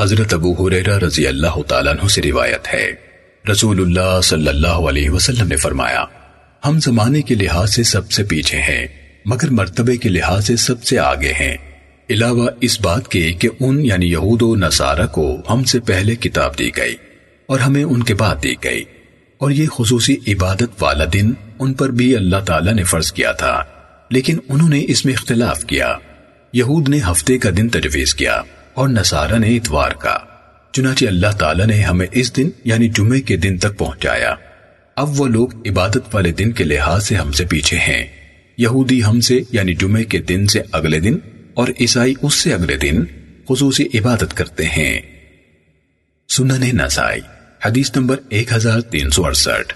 حضرت ابو حریرہ رضی اللہ تعالیٰ عنہ سے روایت ہے۔ رسول اللہ صلی اللہ علیہ وسلم نے فرمایا، ہم زمانے کے لحاظ سے سب سے پیچھے ہیں، مگر مرتبے کے لحاظ سے سب سے آگے ہیں۔ علاوہ اس بات کے کہ ان یعنی یہود و نصارہ کو ہم سے پہلے کتاب دی گئی اور ہمیں ان کے بعد دی گئی۔ اور یہ خصوصی عبادت والا دن ان پر بھی اللہ تعالیٰ نے فرض کیا تھا، لیکن انہوں نے اس میں اختلاف کیا۔ یہود نے ہفتے کا دن تجویز کیا۔ اور نصارہ نے اتوار کا، چنانچہ اللہ تعالیٰ نے ہمیں اس دن یعنی جمعے کے دن تک پہنچایا۔ اب وہ لوگ عبادت والے دن کے لحاظ سے ہم سے پیچھے ہیں۔ یہودی ہم سے یعنی جمعے کے دن سے اگلے دن، اور عیسائی اس سے اگلے دن خصوصی عبادت کرتے ہیں۔ سنن نسائی، حدیث نمبر 1368